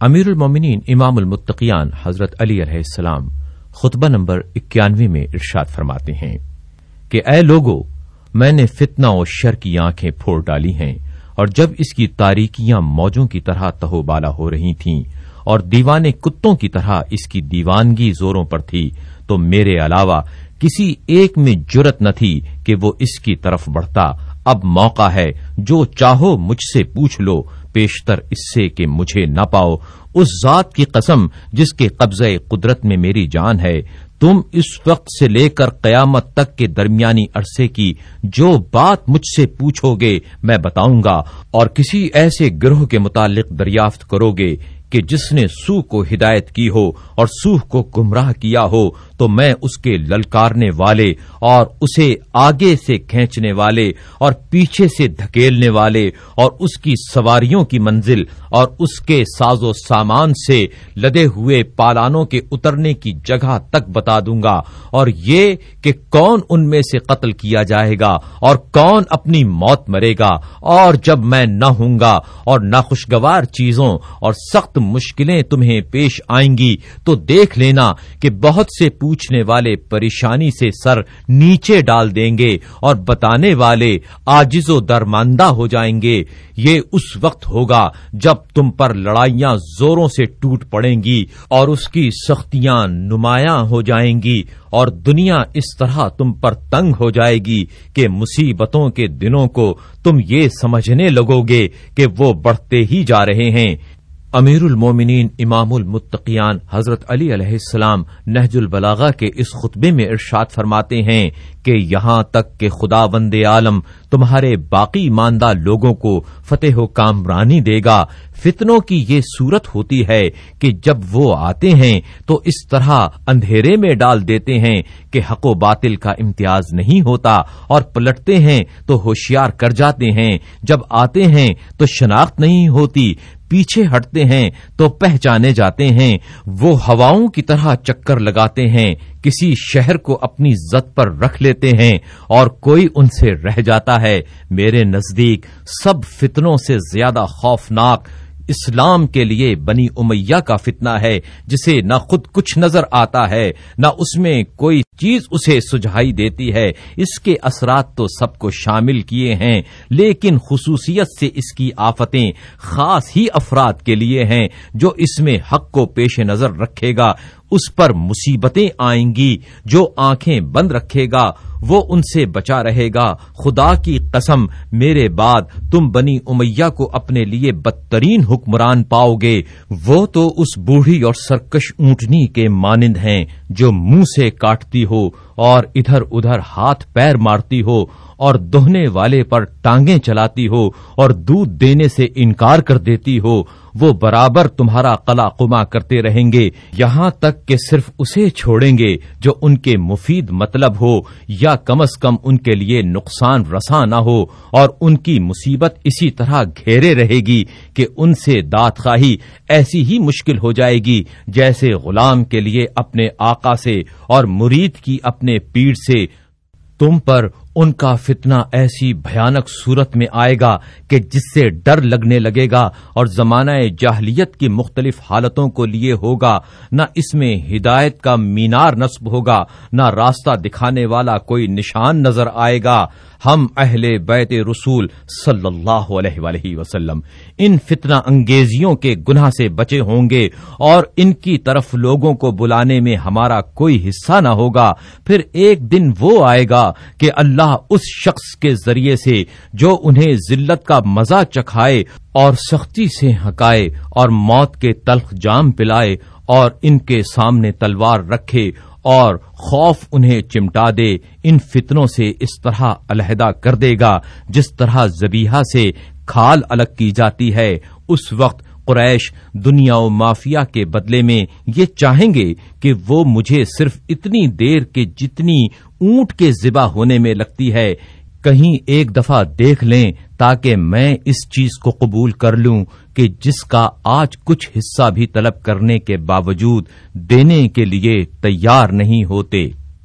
امیر المومنین امام المتقیان حضرت علی علیہ السلام خطبہ نمبر اکیانوے میں ارشاد فرماتے ہیں کہ اے لوگو، میں نے فتنہ و شر کی آنکھیں پھوڑ ڈالی ہیں اور جب اس کی تاریکیاں موجوں کی طرح تہو بالا ہو رہی تھیں اور دیوانے کتوں کی طرح اس کی دیوانگی زوروں پر تھی، تو میرے علاوہ کسی ایک میں جرت نہ تھی کہ وہ اس کی طرف بڑھتا۔ اب موقع ہے، جو چاہو مجھ سے پوچھ لو پیشتر اس سے کہ مجھے نہ پاؤ۔ اس ذات کی قسم جس کے قبضے قدرت میں میری جان ہے۔ تم اس وقت سے لے کر قیامت تک کے درمیانی عرصے کی جو بات مجھ سے پوچھو گے، میں بتاؤں گا اور کسی ایسے گروہ کے متعلق دریافت کرو گے۔ کہ جس نے سو کو ہدایت کی ہو اور سوہ کو گمراہ کیا ہو، تو میں اس کے للکارنے والے اور اسے آگے سے کھینچنے والے اور پیچھے سے دھکیلنے والے اور اس کی سواریوں کی منزل اور اس کے ساز و سامان سے لدے ہوئے پالانوں کے اترنے کی جگہ تک بتا دوں گا۔ اور یہ کہ کون ان میں سے قتل کیا جائے گا اور کون اپنی موت مرے گا۔ اور جب میں نہ ہوں گا اور ناخوشگوار چیزوں اور سخت مشکلیں تمہیں پیش آئیں گی، تو دیکھ لینا کہ بہت سے پوچھنے والے پریشانی سے سر نیچے ڈال دیں گے اور بتانے والے آجز و درماندہ ہو جائیں گے۔ یہ اس وقت ہوگا جب تم پر لڑائیاں زوروں سے ٹوٹ پڑیں گی اور اس کی سختیاں نمایاں ہو جائیں گی اور دنیا اس طرح تم پر تنگ ہو جائے گی کہ مصیبتوں کے دنوں کو تم یہ سمجھنے لگو گے کہ وہ بڑھتے ہی جا رہے ہیں۔ امیر المومنین امام المتقیان حضرت علی علیہ السلام نہج البلاغا کے اس خطبے میں ارشاد فرماتے ہیں کہ یہاں تک کہ خدا وند عالم تمہارے باقی ماندہ لوگوں کو فتح و کامرانی دے گا فتنوں کی یہ صورت ہوتی ہے کہ جب وہ آتے ہیں تو اس طرح اندھیرے میں ڈال دیتے ہیں کہ حق و باطل کا امتیاز نہیں ہوتا اور پلٹتے ہیں تو ہوشیار کر جاتے ہیں۔ جب آتے ہیں تو شناخت نہیں ہوتی، پیچھے ہٹتے ہیں تو پہچانے جاتے ہیں۔ وہ ہواؤں کی طرح چکر لگاتے ہیں، کسی شہر کو اپنی زد پر رکھ لیتے ہیں اور کوئی ان سے رہ جاتا ہے۔ میرے نزدیک سب فتنوں سے زیادہ خوفناک اسلام کے لیے بنی امیہ کا فتنہ ہے، جسے نہ خود کچھ نظر آتا ہے، نہ اس میں کوئی چیز اسے سجھائی دیتی ہے۔ اس کے اثرات تو سب کو شامل کیے ہیں، لیکن خصوصیت سے اس کی آفتیں خاص ہی افراد کے لیے ہیں، جو اس میں حق کو پیش نظر رکھے گا۔ اس پر مصیبتیں آئیں گی، جو آنکھیں بند رکھے گا، وہ ان سے بچا رہے گا۔ خدا کی قسم، میرے بعد تم بنی امیہ کو اپنے لیے بدترین حکمران پاؤ گے۔ وہ تو اس بوڑھی اور سرکش اونٹنی کے مانند ہیں، جو منہ سے کاٹتی ہو اور ادھر ادھر ہاتھ پیر مارتی ہو اور دوہنے والے پر ٹانگیں چلاتی ہو اور دودھ دینے سے انکار کر دیتی ہو وہ برابر تمہارا قلا قما کرتے رہیں گے، یہاں تک کہ صرف اسے چھوڑیں گے جو ان کے مفید مطلب ہو، یا کم از کم ان کے لیے نقصان رساں نہ ہو، اور ان کی مصیبت اسی طرح گھیرے رہے گی کہ ان سے دات خواہی ایسی ہی مشکل ہو جائے گی جیسے غلام کے لیے اپنے آقا سے اور مرید کی اپنے پیڑ سے۔ تم پر ان کا فتنہ ایسی بھیانک صورت میں آئے گا کہ جس سے ڈر لگنے لگے گا اور زمانہ جاہلیت کی مختلف حالتوں کو لیے ہوگا۔ نہ اس میں ہدایت کا مینار نصب ہوگا، نہ راستہ دکھانے والا کوئی نشان نظر آئے گا۔ ہم اہل بیت رسول صلی اللہ علیہ وآلہ وسلم، ان فتنہ انگیزیوں کے گناہ سے بچے ہوں گے اور ان کی طرف لوگوں کو بلانے میں ہمارا کوئی حصہ نہ ہوگا۔ پھر ایک دن وہ آئے گا کہ اللہ اس شخص کے ذریعے سے جو انہیں ذلت کا مزہ چکھائے اور سختی سے ہکائے اور موت کے تلخ جام پلائے اور ان کے سامنے تلوار رکھے اور خوف انہیں چمٹا دے، ان فتنوں سے اس طرح علیحدہ کر دے گا، جس طرح زبیحہ سے کھال الگ کی جاتی ہے۔ اس وقت قریش دنیا و مافیا کے بدلے میں یہ چاہیں گے کہ وہ مجھے صرف اتنی دیر کے جتنی اونٹ کے ذبح ہونے میں لگتی ہے۔ کہیں ایک دفعہ دیکھ لیں تاکہ میں اس چیز کو قبول کر لوں کہ جس کا آج کچھ حصہ بھی طلب کرنے کے باوجود دینے کے لیے تیار نہیں ہوتے۔